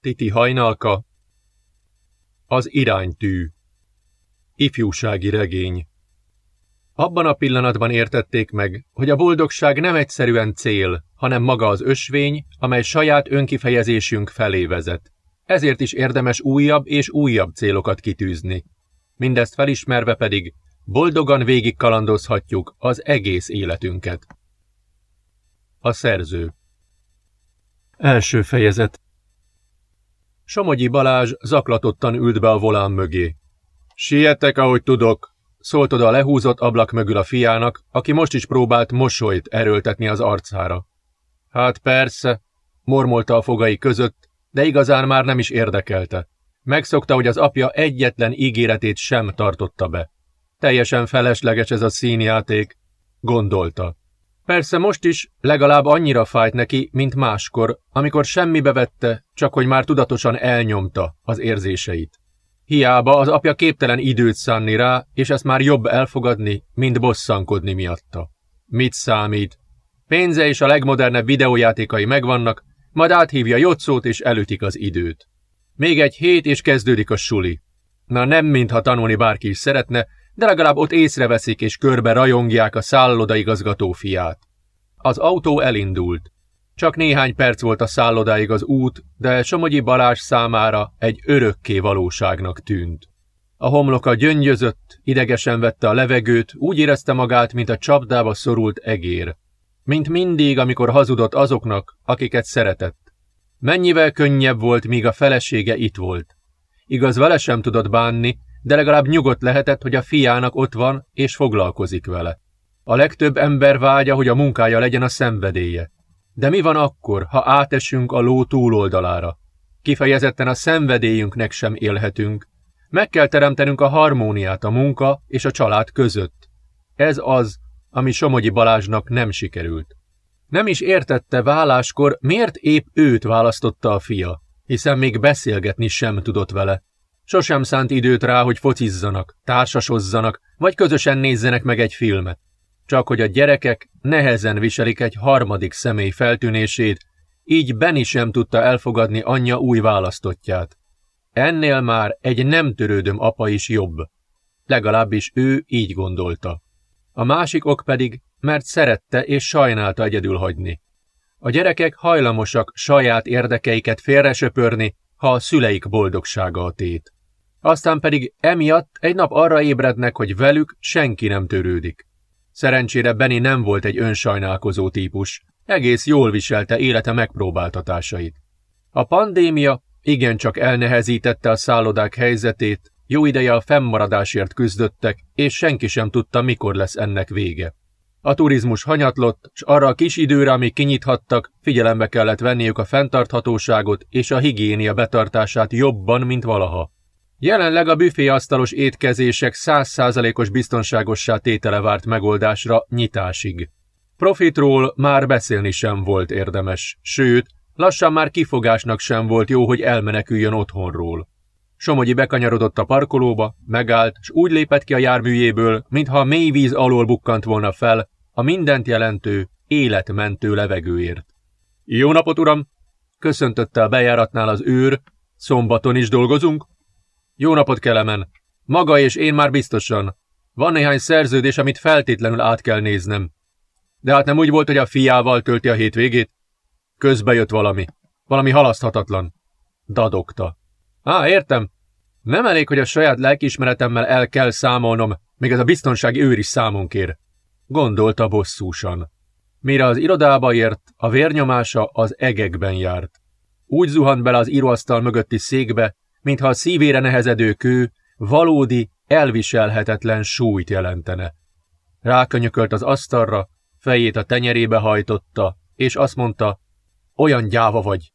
Titi hajnalka, az iránytű, ifjúsági regény. Abban a pillanatban értették meg, hogy a boldogság nem egyszerűen cél, hanem maga az ösvény, amely saját önkifejezésünk felé vezet. Ezért is érdemes újabb és újabb célokat kitűzni. Mindezt felismerve pedig boldogan végig kalandozhatjuk az egész életünket. A szerző Első fejezet Somogyi Balázs zaklatottan ült be a volán mögé. Sietek, ahogy tudok, szólt oda a lehúzott ablak mögül a fiának, aki most is próbált mosolyt erőltetni az arcára. Hát persze, mormolta a fogai között, de igazán már nem is érdekelte. Megszokta, hogy az apja egyetlen ígéretét sem tartotta be. Teljesen felesleges ez a színjáték, gondolta. Persze most is legalább annyira fájt neki, mint máskor, amikor semmibe vette, csak hogy már tudatosan elnyomta az érzéseit. Hiába az apja képtelen időt szánni rá, és ezt már jobb elfogadni, mint bosszankodni miatta. Mit számít? Pénze és a legmodernebb videójátékai megvannak, majd áthívja Jocót és elütik az időt. Még egy hét és kezdődik a suli. Na nem mintha tanulni bárki is szeretne, de legalább ott észreveszik és körbe rajongják a szállodaigazgató fiát. Az autó elindult. Csak néhány perc volt a szállodáig az út, de Somogyi Balázs számára egy örökké valóságnak tűnt. A homloka gyöngyözött, idegesen vette a levegőt, úgy érezte magát, mint a csapdába szorult egér. Mint mindig, amikor hazudott azoknak, akiket szeretett. Mennyivel könnyebb volt, míg a felesége itt volt. Igaz, vele sem tudott bánni, de legalább nyugodt lehetett, hogy a fiának ott van, és foglalkozik vele. A legtöbb ember vágya, hogy a munkája legyen a szenvedélye. De mi van akkor, ha átesünk a ló túloldalára? Kifejezetten a szenvedélyünknek sem élhetünk. Meg kell teremtenünk a harmóniát a munka és a család között. Ez az, ami Somogyi Balázsnak nem sikerült. Nem is értette váláskor, miért épp őt választotta a fia, hiszen még beszélgetni sem tudott vele. Sosem szánt időt rá, hogy focizzanak, társasozzanak, vagy közösen nézzenek meg egy filmet. Csak hogy a gyerekek nehezen viselik egy harmadik személy feltűnését, így Benny sem tudta elfogadni anyja új választottját. Ennél már egy nem törődöm apa is jobb. Legalábbis ő így gondolta. A másik ok pedig, mert szerette és sajnálta egyedül hagyni. A gyerekek hajlamosak saját érdekeiket félresöpörni, ha a szüleik boldogsága a tét. Aztán pedig emiatt egy nap arra ébrednek, hogy velük senki nem törődik. Szerencsére Benny nem volt egy önsajnálkozó típus, egész jól viselte élete megpróbáltatásait. A pandémia igencsak elnehezítette a szállodák helyzetét, jó ideje a fennmaradásért küzdöttek, és senki sem tudta, mikor lesz ennek vége. A turizmus hanyatlott, s arra a kis időre, amíg kinyithattak, figyelembe kellett venniük a fenntarthatóságot és a higiénia betartását jobban, mint valaha. Jelenleg a büféasztalos étkezések százszázalékos biztonságossá tétele várt megoldásra nyitásig. Profitról már beszélni sem volt érdemes, sőt, lassan már kifogásnak sem volt jó, hogy elmeneküljön otthonról. Somogyi bekanyarodott a parkolóba, megállt, s úgy lépett ki a járműjéből, mintha mély víz alól bukkant volna fel, a mindent jelentő, életmentő levegőért. Jó napot, uram! Köszöntötte a bejáratnál az őr. Szombaton is dolgozunk? Jó napot, Kelemen! Maga és én már biztosan. Van néhány szerződés, amit feltétlenül át kell néznem. De hát nem úgy volt, hogy a fiával tölti a hétvégét? Közbe jött valami. Valami halaszthatatlan. Dadogta. Á, értem. Nem elég, hogy a saját lelkiismeretemmel el kell számolnom, még ez a biztonsági őr is számon kér. Gondolta bosszúsan. Mire az irodába ért, a vérnyomása az egekben járt. Úgy zuhant bele az íróasztal mögötti székbe, mintha a szívére nehezedő kő valódi, elviselhetetlen súlyt jelentene. Rákönyökölt az asztalra, fejét a tenyerébe hajtotta, és azt mondta, olyan gyáva vagy,